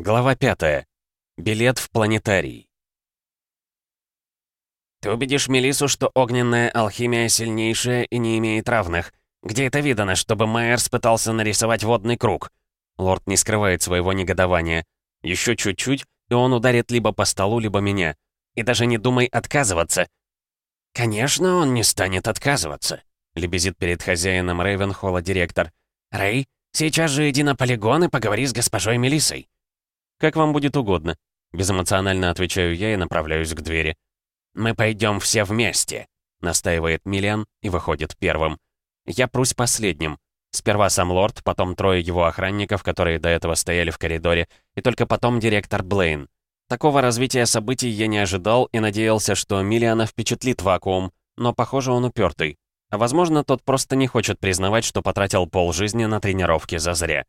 Глава 5. Билет в планетарий. «Ты убедишь Мелису, что огненная алхимия сильнейшая и не имеет равных. Где это видано, чтобы Майерс пытался нарисовать водный круг?» Лорд не скрывает своего негодования. Еще чуть-чуть, и он ударит либо по столу, либо меня. И даже не думай отказываться. «Конечно, он не станет отказываться», — лебезит перед хозяином Рейвенхолла директор. «Рэй, сейчас же иди на полигон и поговори с госпожой Мелисой. «Как вам будет угодно», — безэмоционально отвечаю я и направляюсь к двери. «Мы пойдем все вместе», — настаивает Миллиан и выходит первым. Я прусь последним. Сперва сам лорд, потом трое его охранников, которые до этого стояли в коридоре, и только потом директор Блейн. Такого развития событий я не ожидал и надеялся, что Миллиана впечатлит вакуум, но, похоже, он упертый. А возможно, тот просто не хочет признавать, что потратил полжизни на тренировки зазря.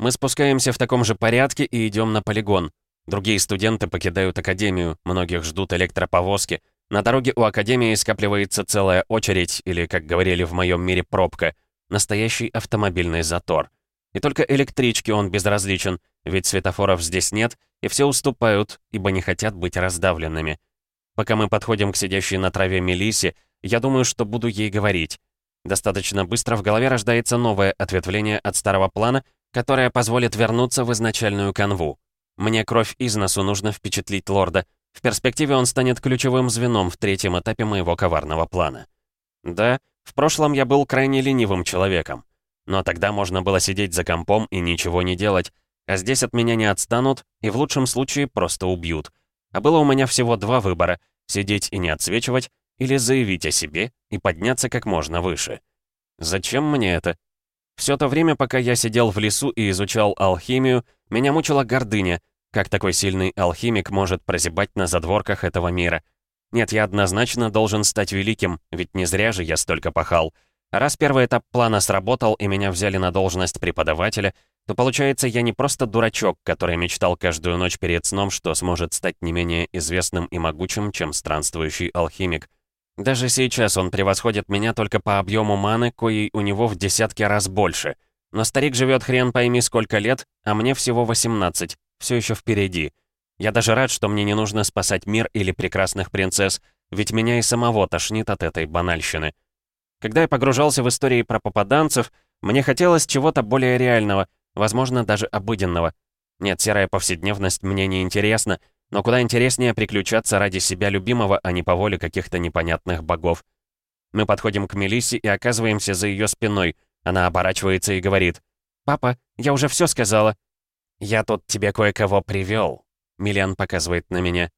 Мы спускаемся в таком же порядке и идем на полигон. Другие студенты покидают академию, многих ждут электроповозки. На дороге у академии скапливается целая очередь, или, как говорили в моем мире, пробка. Настоящий автомобильный затор. И только электричке он безразличен, ведь светофоров здесь нет, и все уступают, ибо не хотят быть раздавленными. Пока мы подходим к сидящей на траве Мелисе, я думаю, что буду ей говорить. Достаточно быстро в голове рождается новое ответвление от старого плана, которая позволит вернуться в изначальную канву. Мне кровь из носу нужно впечатлить лорда. В перспективе он станет ключевым звеном в третьем этапе моего коварного плана. Да, в прошлом я был крайне ленивым человеком. Но тогда можно было сидеть за компом и ничего не делать, а здесь от меня не отстанут и в лучшем случае просто убьют. А было у меня всего два выбора — сидеть и не отсвечивать, или заявить о себе и подняться как можно выше. Зачем мне это? Все то время, пока я сидел в лесу и изучал алхимию, меня мучила гордыня, как такой сильный алхимик может прозябать на задворках этого мира. Нет, я однозначно должен стать великим, ведь не зря же я столько пахал. раз первый этап плана сработал и меня взяли на должность преподавателя, то получается, я не просто дурачок, который мечтал каждую ночь перед сном, что сможет стать не менее известным и могучим, чем странствующий алхимик. Даже сейчас он превосходит меня только по объему маны, коей у него в десятки раз больше. Но старик живет хрен пойми сколько лет, а мне всего 18, все еще впереди. Я даже рад, что мне не нужно спасать мир или прекрасных принцесс, ведь меня и самого тошнит от этой банальщины. Когда я погружался в истории про попаданцев, мне хотелось чего-то более реального, возможно, даже обыденного. Нет, серая повседневность мне не интересна, но куда интереснее приключаться ради себя любимого, а не по воле каких-то непонятных богов. Мы подходим к Мелиссе и оказываемся за ее спиной. Она оборачивается и говорит. «Папа, я уже все сказала». «Я тут тебе кое-кого привел. Миллиан показывает на меня.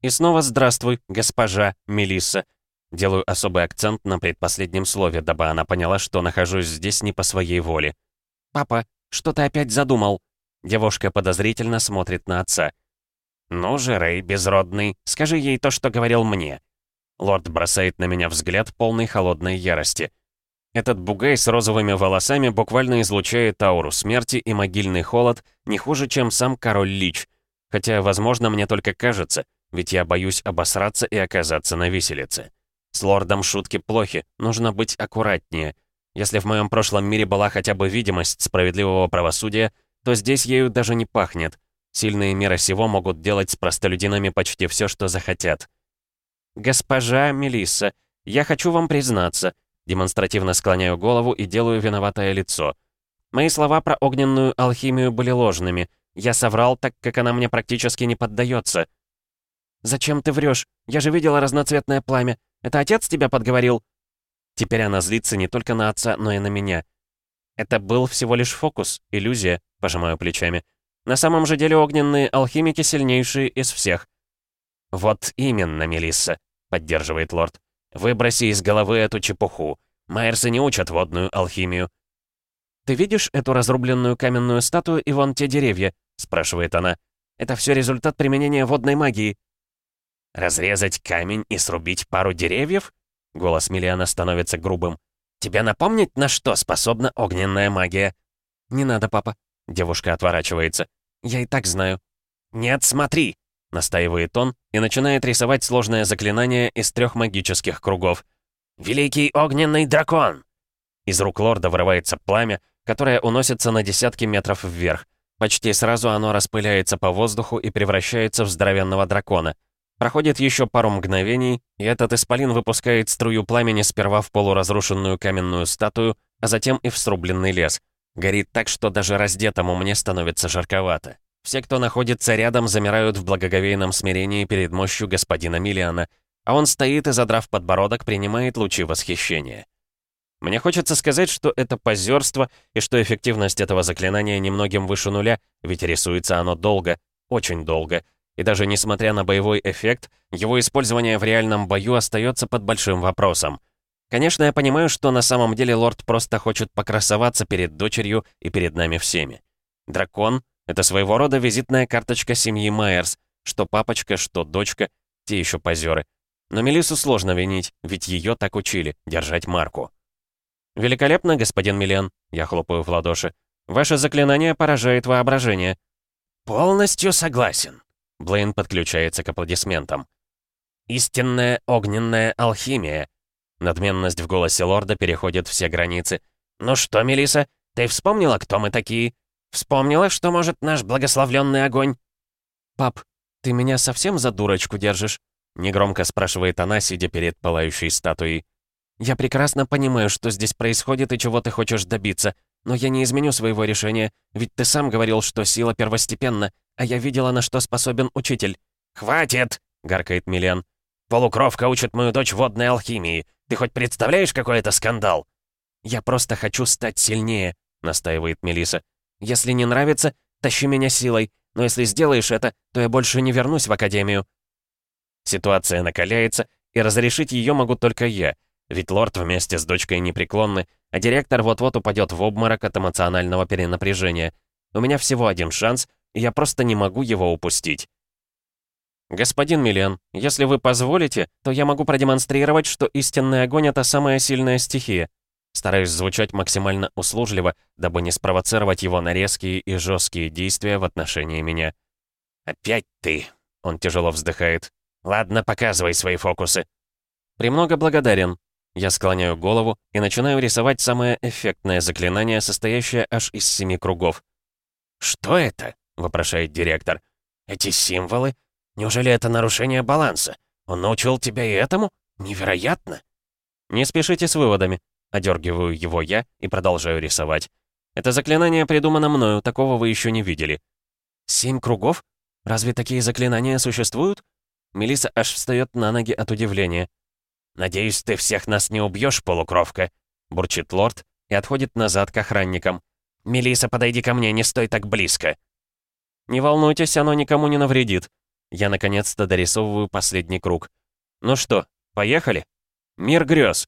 «И снова здравствуй, госпожа Мелисса». Делаю особый акцент на предпоследнем слове, дабы она поняла, что нахожусь здесь не по своей воле. «Папа, что ты опять задумал?» Девушка подозрительно смотрит на отца. «Ну же, Рэй, безродный, скажи ей то, что говорил мне». Лорд бросает на меня взгляд полной холодной ярости. Этот бугай с розовыми волосами буквально излучает ауру смерти и могильный холод не хуже, чем сам король Лич. Хотя, возможно, мне только кажется, ведь я боюсь обосраться и оказаться на виселице. С лордом шутки плохи, нужно быть аккуратнее. Если в моем прошлом мире была хотя бы видимость справедливого правосудия, то здесь ею даже не пахнет. Сильные мира сего могут делать с простолюдинами почти все, что захотят. «Госпожа Мелисса, я хочу вам признаться», демонстративно склоняю голову и делаю виноватое лицо. Мои слова про огненную алхимию были ложными. Я соврал, так как она мне практически не поддается. «Зачем ты врешь? Я же видела разноцветное пламя. Это отец тебя подговорил?» Теперь она злится не только на отца, но и на меня. «Это был всего лишь фокус, иллюзия», — пожимаю плечами. На самом же деле огненные алхимики сильнейшие из всех. «Вот именно, Мелисса», — поддерживает лорд. «Выброси из головы эту чепуху. Майерсы не учат водную алхимию». «Ты видишь эту разрубленную каменную статую и вон те деревья?» — спрашивает она. «Это все результат применения водной магии». «Разрезать камень и срубить пару деревьев?» Голос Миллиана становится грубым. «Тебе напомнить, на что способна огненная магия?» «Не надо, папа», Девушка отворачивается. «Я и так знаю». «Нет, смотри!» — настаивает он и начинает рисовать сложное заклинание из трех магических кругов. «Великий огненный дракон!» Из рук лорда вырывается пламя, которое уносится на десятки метров вверх. Почти сразу оно распыляется по воздуху и превращается в здоровенного дракона. Проходит еще пару мгновений, и этот исполин выпускает струю пламени сперва в полуразрушенную каменную статую, а затем и в срубленный лес. Горит так, что даже раздетому мне становится жарковато. Все, кто находится рядом, замирают в благоговейном смирении перед мощью господина Миллиана, а он стоит и, задрав подбородок, принимает лучи восхищения. Мне хочется сказать, что это позерство и что эффективность этого заклинания немногим выше нуля, ведь рисуется оно долго, очень долго, и даже несмотря на боевой эффект, его использование в реальном бою остается под большим вопросом. Конечно, я понимаю, что на самом деле лорд просто хочет покрасоваться перед дочерью и перед нами всеми. Дракон — это своего рода визитная карточка семьи Майерс, что папочка, что дочка, те еще позеры. Но Мелису сложно винить, ведь ее так учили, держать марку. «Великолепно, господин Миллиан», — я хлопаю в ладоши. «Ваше заклинание поражает воображение». «Полностью согласен», — Блейн подключается к аплодисментам. «Истинная огненная алхимия». Надменность в голосе лорда переходит все границы. «Ну что, Мелиса, ты вспомнила, кто мы такие? Вспомнила, что может наш благословленный огонь?» «Пап, ты меня совсем за дурочку держишь?» Негромко спрашивает она, сидя перед пылающей статуей. «Я прекрасно понимаю, что здесь происходит и чего ты хочешь добиться, но я не изменю своего решения, ведь ты сам говорил, что сила первостепенна, а я видела, на что способен учитель». «Хватит!» — гаркает Миллиан. «Полукровка учит мою дочь водной алхимии. Ты хоть представляешь, какой это скандал?» «Я просто хочу стать сильнее», — настаивает Мелиса. «Если не нравится, тащи меня силой, но если сделаешь это, то я больше не вернусь в Академию». Ситуация накаляется, и разрешить ее могу только я, ведь лорд вместе с дочкой непреклонны, а директор вот-вот упадет в обморок от эмоционального перенапряжения. У меня всего один шанс, и я просто не могу его упустить. «Господин Миллиан, если вы позволите, то я могу продемонстрировать, что истинный огонь — это самая сильная стихия». Стараюсь звучать максимально услужливо, дабы не спровоцировать его на резкие и жесткие действия в отношении меня. «Опять ты!» — он тяжело вздыхает. «Ладно, показывай свои фокусы». «Премного благодарен», я склоняю голову и начинаю рисовать самое эффектное заклинание, состоящее аж из семи кругов. «Что это?» — вопрошает директор. «Эти символы? Неужели это нарушение баланса? Он научил тебя и этому? Невероятно!» «Не спешите с выводами», — одергиваю его я и продолжаю рисовать. «Это заклинание придумано мною, такого вы еще не видели». «Семь кругов? Разве такие заклинания существуют?» Мелиса аж встает на ноги от удивления. «Надеюсь, ты всех нас не убьешь, полукровка?» — бурчит лорд и отходит назад к охранникам. Мелиса, подойди ко мне, не стой так близко!» «Не волнуйтесь, оно никому не навредит». Я наконец-то дорисовываю последний круг. «Ну что, поехали?» «Мир грез!»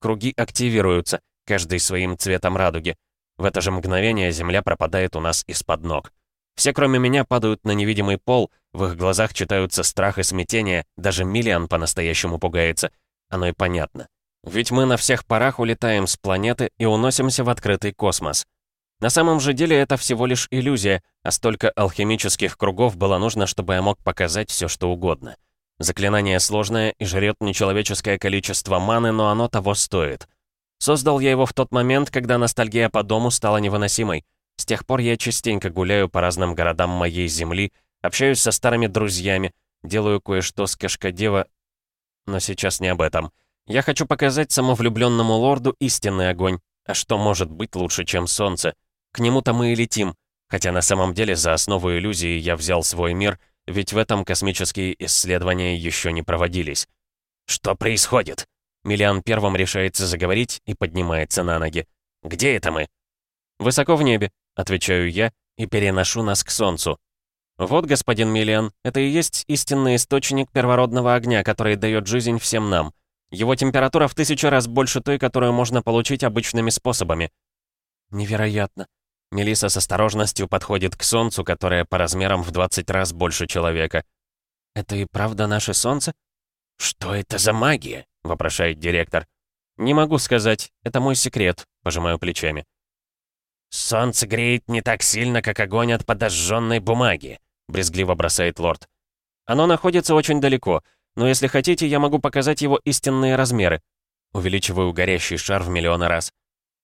Круги активируются, каждый своим цветом радуги. В это же мгновение земля пропадает у нас из-под ног. Все, кроме меня, падают на невидимый пол, в их глазах читаются страх и смятение, даже Миллиан по-настоящему пугается. Оно и понятно. Ведь мы на всех парах улетаем с планеты и уносимся в открытый космос. На самом же деле это всего лишь иллюзия, а столько алхимических кругов было нужно, чтобы я мог показать все, что угодно. Заклинание сложное и жрет нечеловеческое количество маны, но оно того стоит. Создал я его в тот момент, когда ностальгия по дому стала невыносимой. С тех пор я частенько гуляю по разным городам моей земли, общаюсь со старыми друзьями, делаю кое-что с Кашкадева, но сейчас не об этом. Я хочу показать самовлюбленному лорду истинный огонь. А что может быть лучше, чем солнце? К нему-то мы и летим. Хотя на самом деле за основу иллюзии я взял свой мир, ведь в этом космические исследования еще не проводились. «Что происходит?» Миллиан первым решается заговорить и поднимается на ноги. «Где это мы?» «Высоко в небе», — отвечаю я и переношу нас к Солнцу. «Вот, господин Миллиан, это и есть истинный источник первородного огня, который дает жизнь всем нам. Его температура в тысячу раз больше той, которую можно получить обычными способами». «Невероятно». Мелиса с осторожностью подходит к Солнцу, которое по размерам в 20 раз больше человека. «Это и правда наше Солнце?» «Что это за магия?» — вопрошает директор. «Не могу сказать. Это мой секрет», — пожимаю плечами. «Солнце греет не так сильно, как огонь от подожженной бумаги», — брезгливо бросает лорд. «Оно находится очень далеко, но если хотите, я могу показать его истинные размеры». Увеличиваю горящий шар в миллионы раз.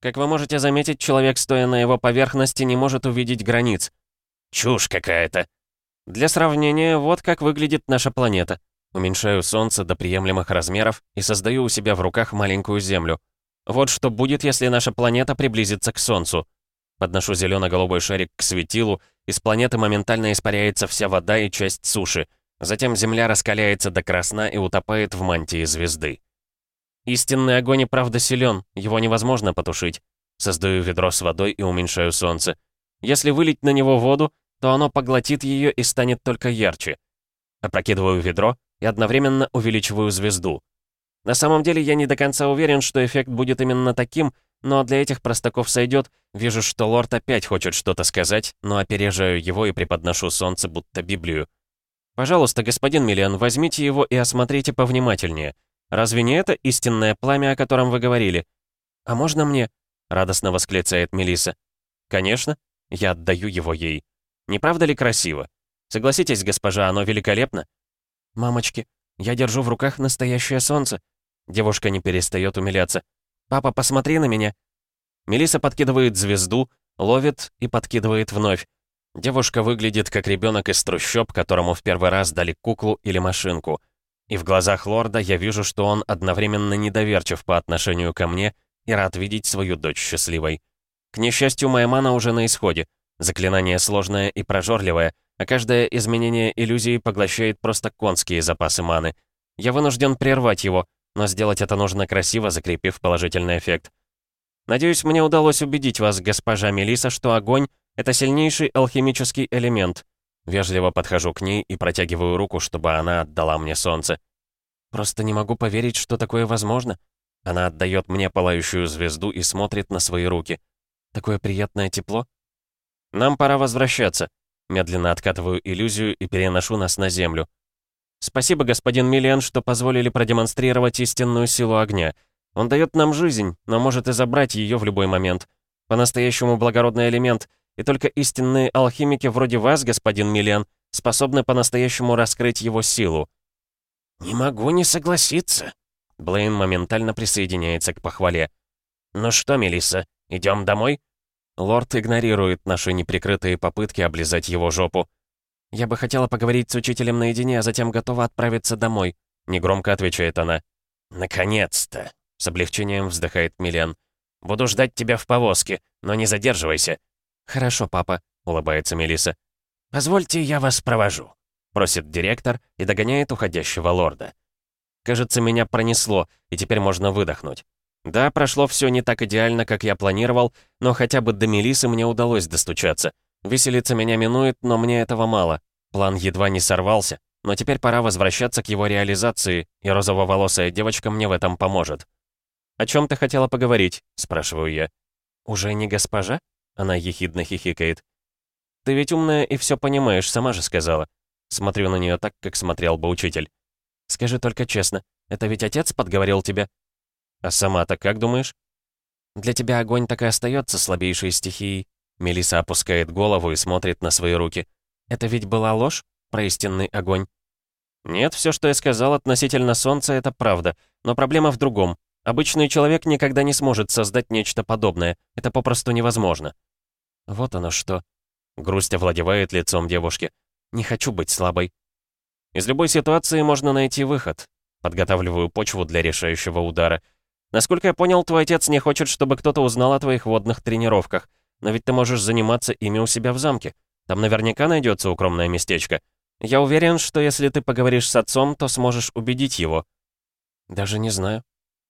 Как вы можете заметить, человек, стоя на его поверхности, не может увидеть границ. Чушь какая-то. Для сравнения, вот как выглядит наша планета. Уменьшаю Солнце до приемлемых размеров и создаю у себя в руках маленькую Землю. Вот что будет, если наша планета приблизится к Солнцу. Подношу зелено-голубой шарик к светилу, из планеты моментально испаряется вся вода и часть суши. Затем Земля раскаляется до красна и утопает в мантии звезды. Истинный огонь и правда силен, его невозможно потушить. Создаю ведро с водой и уменьшаю солнце. Если вылить на него воду, то оно поглотит ее и станет только ярче. Опрокидываю ведро и одновременно увеличиваю звезду. На самом деле я не до конца уверен, что эффект будет именно таким, но для этих простаков сойдет. Вижу, что лорд опять хочет что-то сказать, но опережаю его и преподношу солнце, будто Библию. Пожалуйста, господин Миллиан, возьмите его и осмотрите повнимательнее. Разве не это истинное пламя, о котором вы говорили? А можно мне? Радостно восклицает Мелиса. Конечно, я отдаю его ей. Не правда ли красиво? Согласитесь, госпожа, оно великолепно. Мамочки, я держу в руках настоящее солнце. Девушка не перестает умиляться. «Папа, посмотри на меня!» Мелиса подкидывает звезду, ловит и подкидывает вновь. Девушка выглядит как ребенок из трущоб, которому в первый раз дали куклу или машинку. И в глазах лорда я вижу, что он одновременно недоверчив по отношению ко мне и рад видеть свою дочь счастливой. К несчастью, моя мана уже на исходе. Заклинание сложное и прожорливое, а каждое изменение иллюзии поглощает просто конские запасы маны. Я вынужден прервать его, но сделать это нужно красиво, закрепив положительный эффект. Надеюсь, мне удалось убедить вас, госпожа Мелиса, что огонь — это сильнейший алхимический элемент. Вежливо подхожу к ней и протягиваю руку, чтобы она отдала мне солнце. Просто не могу поверить, что такое возможно. Она отдает мне пылающую звезду и смотрит на свои руки. Такое приятное тепло. Нам пора возвращаться. Медленно откатываю иллюзию и переношу нас на землю. Спасибо, господин Миллиан, что позволили продемонстрировать истинную силу огня. Он дает нам жизнь, но может и забрать ее в любой момент. По-настоящему благородный элемент, и только истинные алхимики вроде вас, господин Миллиан, способны по-настоящему раскрыть его силу. «Не могу не согласиться», — Блейн моментально присоединяется к похвале. «Ну что, Мелисса, идем домой?» Лорд игнорирует наши неприкрытые попытки облизать его жопу. «Я бы хотела поговорить с учителем наедине, а затем готова отправиться домой», — негромко отвечает она. «Наконец-то!» — с облегчением вздыхает Милен. «Буду ждать тебя в повозке, но не задерживайся». «Хорошо, папа», — улыбается Мелиса. «Позвольте, я вас провожу», — просит директор и догоняет уходящего лорда. Кажется, меня пронесло, и теперь можно выдохнуть. Да, прошло все не так идеально, как я планировал, но хотя бы до Мелисы мне удалось достучаться. Виселица меня минует, но мне этого мало. План едва не сорвался, но теперь пора возвращаться к его реализации, и розово-волосая девочка мне в этом поможет. «О чем ты хотела поговорить?» — спрашиваю я. «Уже не госпожа?» — она ехидно хихикает. «Ты ведь умная и все понимаешь, сама же сказала». Смотрю на нее так, как смотрел бы учитель. «Скажи только честно, это ведь отец подговорил тебя?» «А сама-то как думаешь?» «Для тебя огонь так и остается слабейшей стихией. Мелиса опускает голову и смотрит на свои руки. «Это ведь была ложь? Про истинный огонь?» «Нет, все, что я сказал относительно Солнца, это правда. Но проблема в другом. Обычный человек никогда не сможет создать нечто подобное. Это попросту невозможно». «Вот оно что». Грусть овладевает лицом девушки. «Не хочу быть слабой». «Из любой ситуации можно найти выход». Подготавливаю почву для решающего удара. «Насколько я понял, твой отец не хочет, чтобы кто-то узнал о твоих водных тренировках. Но ведь ты можешь заниматься ими у себя в замке. Там наверняка найдется укромное местечко. Я уверен, что если ты поговоришь с отцом, то сможешь убедить его». «Даже не знаю».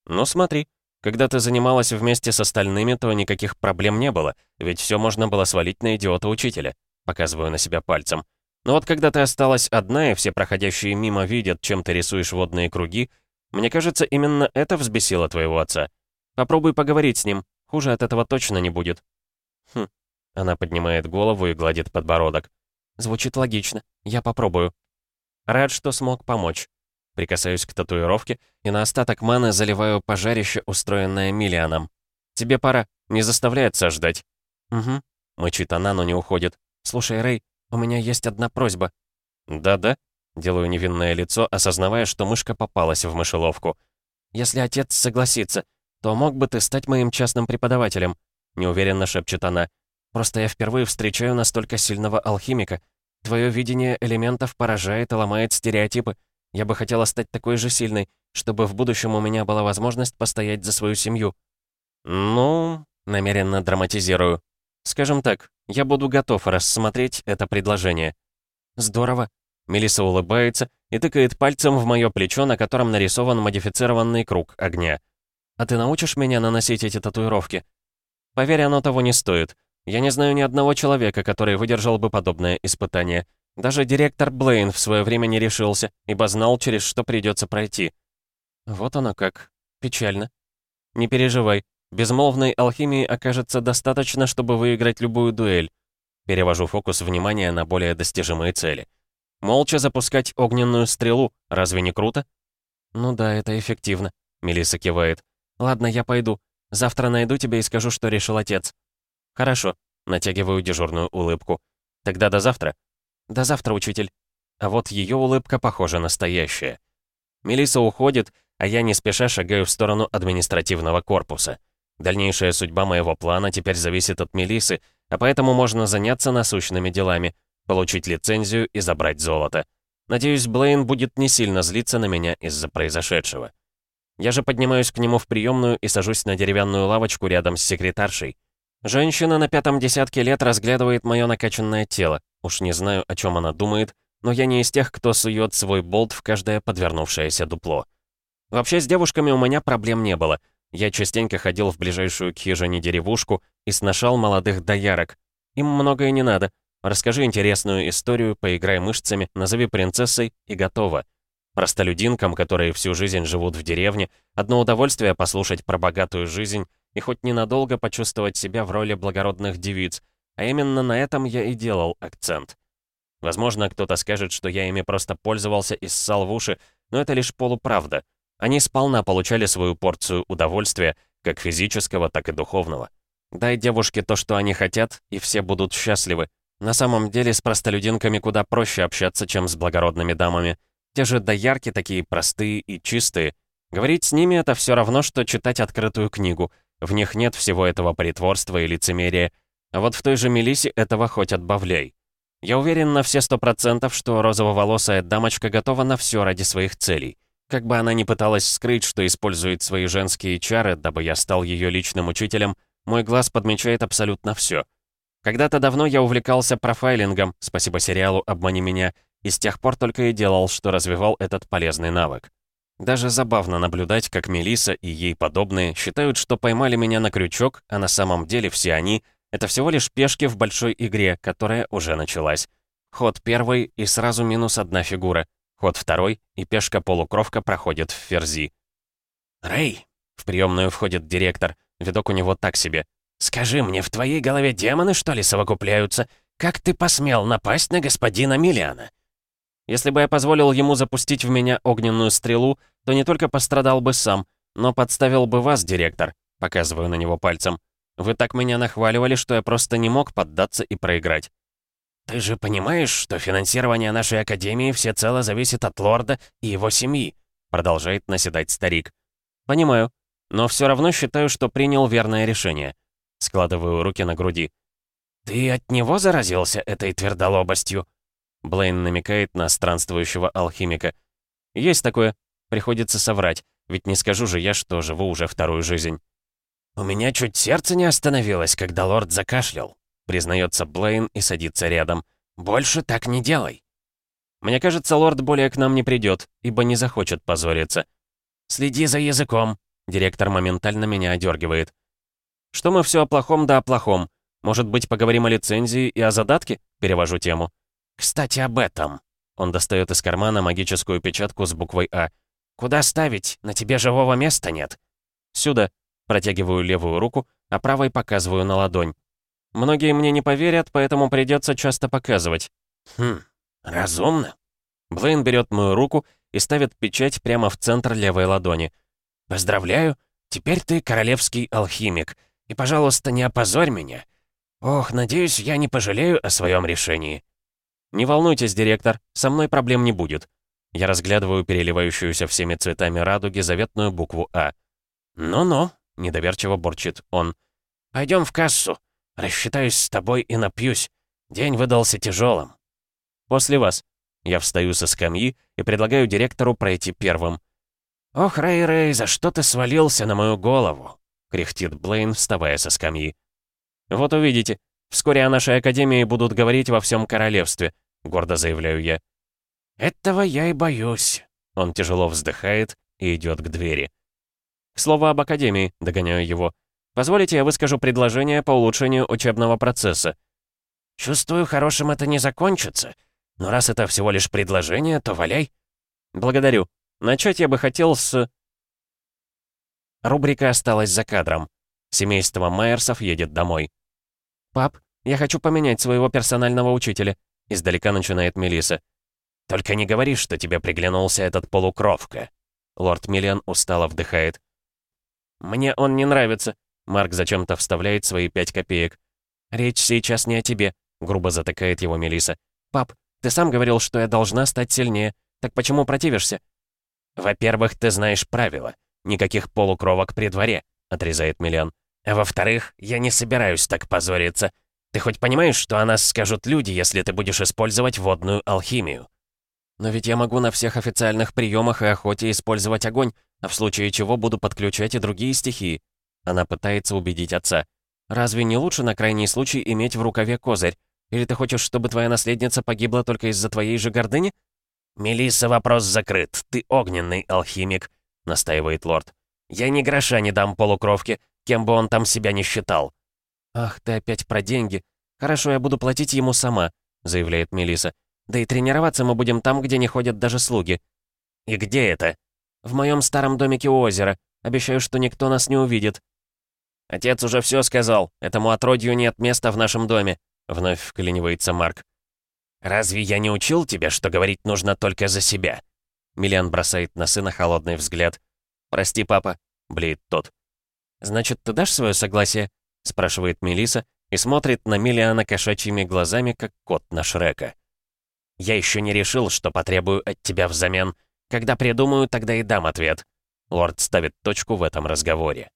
«Ну смотри, когда ты занималась вместе с остальными, то никаких проблем не было, ведь все можно было свалить на идиота-учителя». Показываю на себя пальцем. Но вот когда ты осталась одна, и все проходящие мимо видят, чем ты рисуешь водные круги, мне кажется, именно это взбесило твоего отца. Попробуй поговорить с ним, хуже от этого точно не будет. Хм. Она поднимает голову и гладит подбородок. Звучит логично. Я попробую. Рад, что смог помочь. Прикасаюсь к татуировке и на остаток маны заливаю пожарище, устроенное Миллианом. «Тебе пора. Не заставляй отца ждать». «Угу». Мычит она, но не уходит. «Слушай, Рэй, у меня есть одна просьба». «Да-да». Делаю невинное лицо, осознавая, что мышка попалась в мышеловку. «Если отец согласится, то мог бы ты стать моим частным преподавателем. — неуверенно шепчет она. Просто я впервые встречаю настолько сильного алхимика. Твое видение элементов поражает и ломает стереотипы. Я бы хотела стать такой же сильной, чтобы в будущем у меня была возможность постоять за свою семью». «Ну...» — намеренно драматизирую. «Скажем так, я буду готов рассмотреть это предложение». «Здорово». Мелиса улыбается и тыкает пальцем в мое плечо, на котором нарисован модифицированный круг огня. «А ты научишь меня наносить эти татуировки?» «Поверь, оно того не стоит. Я не знаю ни одного человека, который выдержал бы подобное испытание. Даже директор Блейн в свое время не решился, ибо знал, через что придется пройти. Вот оно как. Печально. Не переживай. Безмолвной алхимии окажется достаточно, чтобы выиграть любую дуэль. Перевожу фокус внимания на более достижимые цели. Молча запускать огненную стрелу, разве не круто? Ну да, это эффективно, Мелисса кивает. Ладно, я пойду. Завтра найду тебя и скажу, что решил отец. Хорошо, натягиваю дежурную улыбку. Тогда до завтра. До завтра, учитель. А вот ее улыбка, похоже, настоящая. Мелисса уходит, а я не спеша шагаю в сторону административного корпуса. Дальнейшая судьба моего плана теперь зависит от Мелисы, а поэтому можно заняться насущными делами, получить лицензию и забрать золото. Надеюсь, Блейн будет не сильно злиться на меня из-за произошедшего. Я же поднимаюсь к нему в приемную и сажусь на деревянную лавочку рядом с секретаршей. Женщина на пятом десятке лет разглядывает мое накачанное тело. Уж не знаю, о чем она думает, но я не из тех, кто сует свой болт в каждое подвернувшееся дупло. Вообще, с девушками у меня проблем не было. Я частенько ходил в ближайшую к хижине деревушку и сношал молодых доярок. Им многое не надо. Расскажи интересную историю, поиграй мышцами, назови принцессой и готово. Простолюдинкам, которые всю жизнь живут в деревне, одно удовольствие послушать про богатую жизнь и хоть ненадолго почувствовать себя в роли благородных девиц, а именно на этом я и делал акцент. Возможно, кто-то скажет, что я ими просто пользовался и ссал в уши, но это лишь полуправда. Они сполна получали свою порцию удовольствия, как физического, так и духовного. Дай девушке то, что они хотят, и все будут счастливы. На самом деле с простолюдинками куда проще общаться, чем с благородными дамами. Те же доярки такие простые и чистые. Говорить с ними — это все равно, что читать открытую книгу. В них нет всего этого притворства и лицемерия, а вот в той же Мелисе этого хоть отбавляй. Я уверен на все сто процентов, что розово-волосая дамочка готова на все ради своих целей. Как бы она ни пыталась скрыть, что использует свои женские чары, дабы я стал ее личным учителем, мой глаз подмечает абсолютно все. Когда-то давно я увлекался профайлингом, спасибо сериалу «Обмани меня», и с тех пор только и делал, что развивал этот полезный навык. Даже забавно наблюдать, как Мелиса и ей подобные считают, что поймали меня на крючок, а на самом деле все они — это всего лишь пешки в большой игре, которая уже началась. Ход первый и сразу минус одна фигура. Ход второй, и пешка-полукровка проходит в ферзи. «Рэй!» — в приемную входит директор. Видок у него так себе. «Скажи мне, в твоей голове демоны, что ли, совокупляются? Как ты посмел напасть на господина Миллиана?» Если бы я позволил ему запустить в меня огненную стрелу, то не только пострадал бы сам, но подставил бы вас, директор, показываю на него пальцем. Вы так меня нахваливали, что я просто не мог поддаться и проиграть. «Ты же понимаешь, что финансирование нашей Академии всецело зависит от лорда и его семьи?» Продолжает наседать старик. «Понимаю, но все равно считаю, что принял верное решение». Складываю руки на груди. «Ты от него заразился этой твердолобостью?» Блейн намекает на странствующего алхимика. «Есть такое. Приходится соврать, ведь не скажу же я, что живу уже вторую жизнь». «У меня чуть сердце не остановилось, когда лорд закашлял», признается Блейн и садится рядом. «Больше так не делай». «Мне кажется, лорд более к нам не придет, ибо не захочет позориться». «Следи за языком», — директор моментально меня одергивает. «Что мы все о плохом да о плохом? Может быть, поговорим о лицензии и о задатке?» Перевожу тему. «Кстати, об этом». Он достает из кармана магическую печатку с буквой «А». «Куда ставить? На тебе живого места нет». «Сюда», Протягиваю левую руку, а правой показываю на ладонь. Многие мне не поверят, поэтому придется часто показывать. Хм, разумно. Блейн берет мою руку и ставит печать прямо в центр левой ладони. «Поздравляю, теперь ты королевский алхимик. И, пожалуйста, не опозорь меня. Ох, надеюсь, я не пожалею о своем решении». «Не волнуйтесь, директор, со мной проблем не будет». Я разглядываю переливающуюся всеми цветами радуги заветную букву «А». «Ну-ну», — недоверчиво борчит он. «Пойдем в кассу. Рассчитаюсь с тобой и напьюсь. День выдался тяжелым. После вас. Я встаю со скамьи и предлагаю директору пройти первым. «Ох, Рэй-Рэй, за что ты свалился на мою голову?» — кряхтит Блейн, вставая со скамьи. «Вот увидите. Вскоре о нашей академии будут говорить во всем королевстве», — гордо заявляю я. «Этого я и боюсь». Он тяжело вздыхает и идет к двери. К слову об академии, догоняю его. Позволите, я выскажу предложение по улучшению учебного процесса. Чувствую, хорошим это не закончится. Но раз это всего лишь предложение, то валяй. Благодарю. Начать я бы хотел с... Рубрика осталась за кадром. Семейство Майерсов едет домой. «Пап, я хочу поменять своего персонального учителя», — издалека начинает Мелиса. «Только не говори, что тебе приглянулся этот полукровка». Лорд Миллиан устало вдыхает. «Мне он не нравится», — Марк зачем-то вставляет свои пять копеек. «Речь сейчас не о тебе», — грубо затыкает его Мелиса. «Пап, ты сам говорил, что я должна стать сильнее. Так почему противишься?» «Во-первых, ты знаешь правила. Никаких полукровок при дворе», — отрезает Миллиан. «А во-вторых, я не собираюсь так позориться. Ты хоть понимаешь, что о нас скажут люди, если ты будешь использовать водную алхимию?» «Но ведь я могу на всех официальных приемах и охоте использовать огонь, а в случае чего буду подключать и другие стихии». Она пытается убедить отца. «Разве не лучше на крайний случай иметь в рукаве козырь? Или ты хочешь, чтобы твоя наследница погибла только из-за твоей же гордыни?» «Мелисса, вопрос закрыт. Ты огненный алхимик», — настаивает лорд. «Я ни гроша не дам полукровке, кем бы он там себя не считал». «Ах, ты опять про деньги. Хорошо, я буду платить ему сама», — заявляет Мелиса. «Да и тренироваться мы будем там, где не ходят даже слуги». «И где это?» «В моем старом домике у озера. Обещаю, что никто нас не увидит». «Отец уже все сказал. Этому отродью нет места в нашем доме», — вновь вклинивается Марк. «Разве я не учил тебя, что говорить нужно только за себя?» Миллиан бросает на сына холодный взгляд. «Прости, папа», — блеет тот. «Значит, ты дашь свое согласие?» — спрашивает Мелиса и смотрит на Миллиана кошачьими глазами, как кот на Шрека. «Я еще не решил, что потребую от тебя взамен. Когда придумаю, тогда и дам ответ». Лорд ставит точку в этом разговоре.